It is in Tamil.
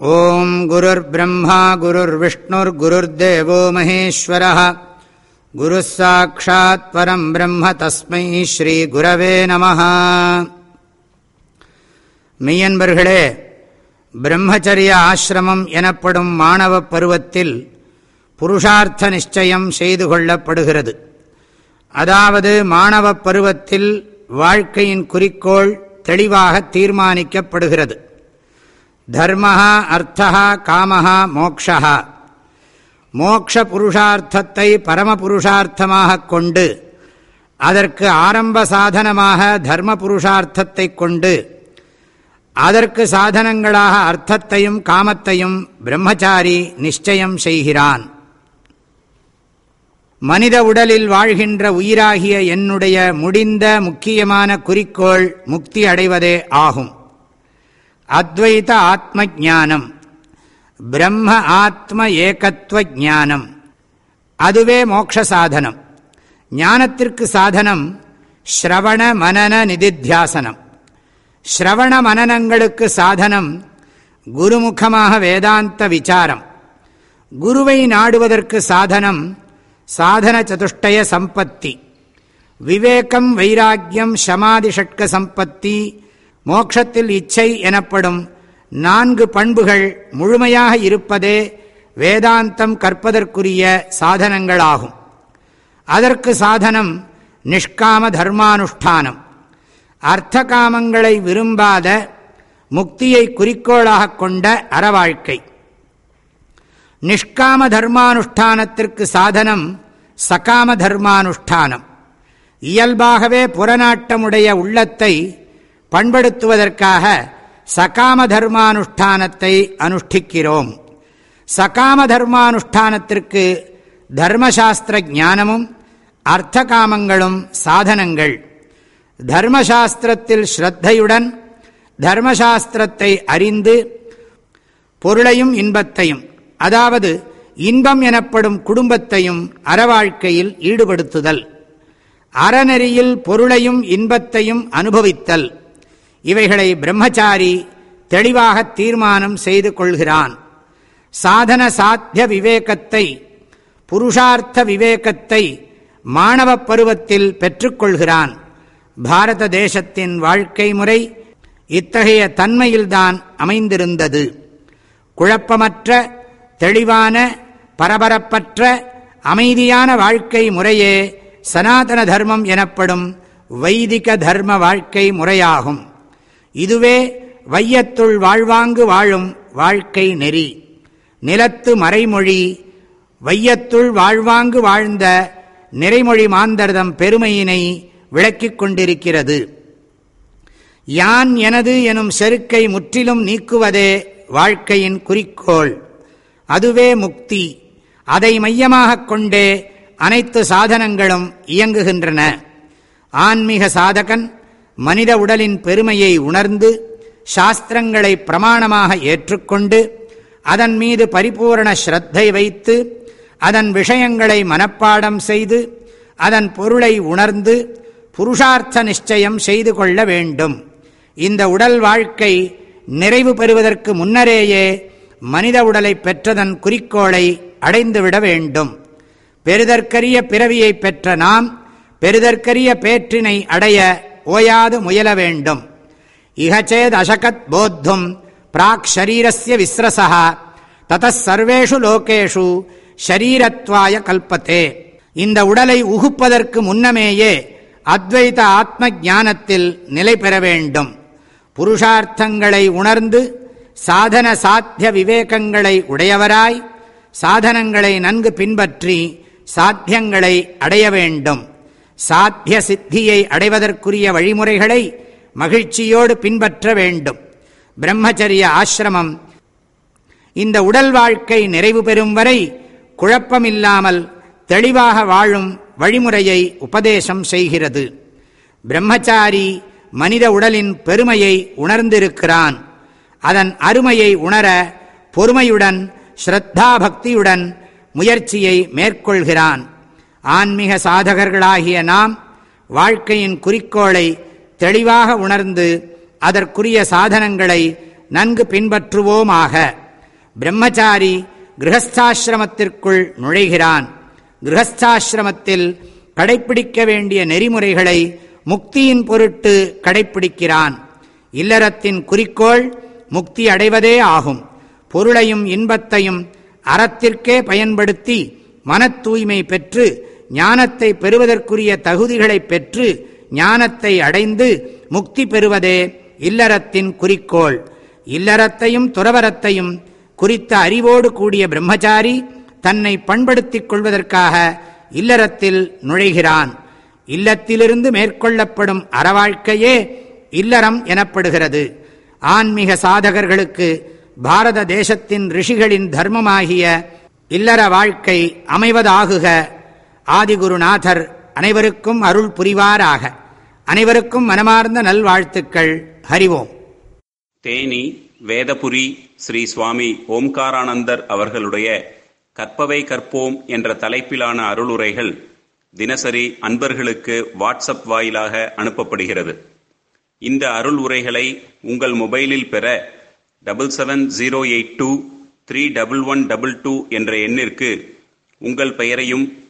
ஓம் குருர் பிரம்மா குருர் விஷ்ணுர் குருர்தேவோ மகேஸ்வரः குரு சாட்சாத் பரம் பிரம்ம தஸ்மை ஸ்ரீ குரவே நம மெய்யன்பர்களே பிரம்மச்சரிய ஆசிரமம் எனப்படும் மாணவ பருவத்தில் புருஷார்த்த நிச்சயம் செய்து கொள்ளப்படுகிறது. அதாவது மாணவ பருவத்தில் வாழ்க்கையின் குறிக்கோள் தெளிவாக தீர்மானிக்கப்படுகிறது. தர்ம அர்த்தா காமஹா மோக்ஷா மோக்ஷ புருஷார்த்தத்தை பரமபுருஷார்த்தமாக கொண்டு அதற்கு ஆரம்ப சாதனமாக தர்ம புருஷார்த்தத்தை கொண்டு அதற்கு சாதனங்களாக அர்த்தத்தையும் காமத்தையும் பிரம்மச்சாரி நிச்சயம் செய்கிறான். மனித உடலில் வாழ்கின்ற உயிராகிய என்னுடைய முடிந்த முக்கியமான குறிக்கோள் முக்தி அடைவதே ஆகும். அத்வைத ஆத்ம ஜானம் பிரம்ம ஆத்ம ஏகத்துவ ஜானம் அதுவே மோக்ஷ சாதனம் ஞானத்திற்கு சாதனம் ஸ்ரவண மனன நிதித்தியாசனம். ஸ்ரவண மனநங்களுக்கு சாதனம் குருமுகமாக வேதாந்த விசாரம். குருவை நாடுவதற்கு சாதனம் சாதன சதுஷ்டய சம்பத்தி. விவேகம் வைராக்கியம் சமாதி ஷட்க சம்பத்தி மோக்ஷத்தில் இச்சை எனப்படும் நான்கு பண்புகள் முழுமையாக இருப்பதே வேதாந்தம் கற்பதற்குரிய சாதனங்களாகும். அதற்கு சாதனம் நிஷ்காம தர்மானுஷ்டானம். அர்த்த காமங்களை விரும்பாத முக்தியை குறிக்கோளாக கொண்ட அறவாழ்க்கை. நிஷ்காம தர்மானுஷ்டானத்திற்கு சாதனம் சகாம தர்மானுஷ்டானம். இயல்பாகவே புறநாட்டமுடைய உள்ளத்தை பண்படுத்துவதற்காக சகாம தர்மானுஷ்டானத்தை அனுஷ்டிக்கிறோம். சகாம தர்மானுஷ்டானத்திற்கு தர்மசாஸ்திர ஞானமும் அர்த்த காமங்களும் சாதனங்கள். தர்மசாஸ்திரத்தில் ஸ்ரத்தையுடன் தர்மசாஸ்திரத்தை அறிந்து பொருளையும் இன்பத்தையும் அதாவது இன்பம் எனப்படும் குடும்பத்தையும் அறவாழ்க்கையில் ஈடுபடுத்துதல். அறநெறியில் பொருளையும் இன்பத்தையும் அனுபவித்தல். இவைகளை பிரம்மச்சாரி தெளிவாக தீர்மானம் செய்து கொள்கிறான். சாதன சாத்திய விவேகத்தை புருஷார்த்த விவேகத்தை மாணவ பருவத்தில் பெற்றுக்கொள்கிறான். பாரத தேசத்தின் வாழ்க்கை முறை இத்தகைய தன்மையில்தான் அமைந்திருந்தது. குழப்பமற்ற தெளிவான பரபரப்பற்ற அமைதியான வாழ்க்கை முறையே சனாதன தர்மம் எனப்படும் வைதிக தர்ம வாழ்க்கை முறையாகும். இதுவே வையத்துள் வாழ்வாங்கு வாழும் வாழ்க்கை நெறி. நிலத்து மறைமொழி வையத்துள் வாழ்வாங்கு வாழ்ந்த நிறைமொழி மாந்தர்தம் பெருமையினை விளக்கிக் கொண்டிருக்கிறது. யான் எனது எனும் செருக்கை முற்றிலும் நீக்குவதே வாழ்க்கையின் குறிக்கோள். அதுவே முக்தி. அதை மையமாக கொண்டே அனைத்து சாதனங்களும் இயங்குகின்றன. ஆன்மீக சாதகன் மனித உடலின் பெருமையை உணர்ந்து சாஸ்திரங்களை பிரமாணமாக ஏற்றுக்கொண்டு அதன் மீது பரிபூரண ஸ்ரத்தை வைத்து அதன் விஷயங்களை மனப்பாடம் செய்து அதன் பொருளை உணர்ந்து புருஷார்த்த நிச்சயம் செய்து கொள்ள வேண்டும். இந்த உடல் வாழ்க்கை நிறைவு பெறுவதற்கு முன்னரேயே மனித உடலை பெற்றதன் குறிக்கோளை அடைந்துவிட வேண்டும். பெருதற்கரிய பிறவியை பெற்ற நாம் பெருதற்கரிய பேற்றினை அடைய ஓயாது முயல வேண்டும். இகச்சேத் அசகத் போத்தும் பிராக் ஷரீரஸ்ய விஸ்ரசா தத்தர்வேஷு லோகேஷு ஷரீரத்வாய கல்பத்தே. இந்த உடலை உகுப்பதற்கு முன்னமேயே அத்வைத ஆத்ம ஞானத்தில் நிலை பெற வேண்டும். புருஷார்த்தங்களை உணர்ந்து சாதன சாத்திய விவேகங்களை உடையவராய் சாதனங்களை நன்கு பின்பற்றி சாத்தியங்களை அடைய வேண்டும். சாத்திய சித்தியை அடைவதற்குரிய வழிமுறைகளை மகிழ்ச்சியோடு பின்பற்ற வேண்டும். பிரம்மச்சரிய ஆசிரமம் இந்த உடல் வாழ்க்கை நிறைவு பெறும் வரை குழப்பமில்லாமல் தெளிவாக வாழும் வழிமுறையை உபதேசம் செய்கிறது. பிரம்மச்சாரி மனித உடலின் பெருமையை உணர்ந்திருக்கிறான். அதன் அருமையை உணர பொறுமையுடன் ஸ்ரத்தா பக்தியுடன் முயற்சியை மேற்கொள்கிறான். ஆன்மீக சாதகர்களாகிய நாம் வாழ்க்கையின் குறிக்கோளை தெளிவாக உணர்ந்து அதற்குரிய சாதனங்களை நன்கு பின்பற்றுவோமாக. பிரம்மச்சாரி கிரகஸ்தாசிரமத்திற்குள் நுழைகிறான். கிரகஸ்தாசிரமத்தில் கடைப்பிடிக்க வேண்டிய நெறிமுறைகளை முக்தியின் பொருட்டு கடைப்பிடிக்கிறான். இல்லறத்தின் குறிக்கோள் முக்தி அடைவதே ஆகும். பொருளையும் இன்பத்தையும் அறத்திற்கே பயன்படுத்தி மன தூய்மை பெற்று ஞானத்தை பெறுவதற்குரிய தகுதிகளை பெற்று ஞானத்தை அடைந்து முக்தி பெறுவதே இல்லறத்தின் குறிக்கோள். இல்லறத்தையும் துறவரத்தையும் குறித்த அறிவோடு கூடிய பிரம்மச்சாரி தன்னை பண்படுத்திக் கொள்வதற்காக இல்லறத்தில் நுழைகிறான். இல்லத்திலிருந்து மேற்கொள்ளப்படும் அறவாழ்க்கையே இல்லறம் எனப்படுகிறது. ஆன்மீக சாதகர்களுக்கு பாரத தேசத்தின் ரிஷிகளின் தர்மமாகிய இல்லற வாழ்க்கை அமைவதாகுக. ஆதிகுருநாதர் அனைவருக்கும் அருள் புரிவாராக. அனைவருக்கும் மனமார்ந்த நல்வாழ்த்துக்கள். ஹரிவோம். தேனி வேதபுரி ஸ்ரீ சுவாமி ஓம்காரானந்தர் அவர்களுடைய கற்பவை கற்போம் என்ற தலைப்பிலான அருளுரைகள் தினசரி அன்பர்களுக்கு வாட்ஸ்அப் வாயிலாக அனுப்பப்படுகிறது. இந்த அருள் உரைகளை உங்கள் மொபைலில் பெற double seven zero eight two three double one double two என்ற எண்ணிற்கு உங்கள் பெயரையும்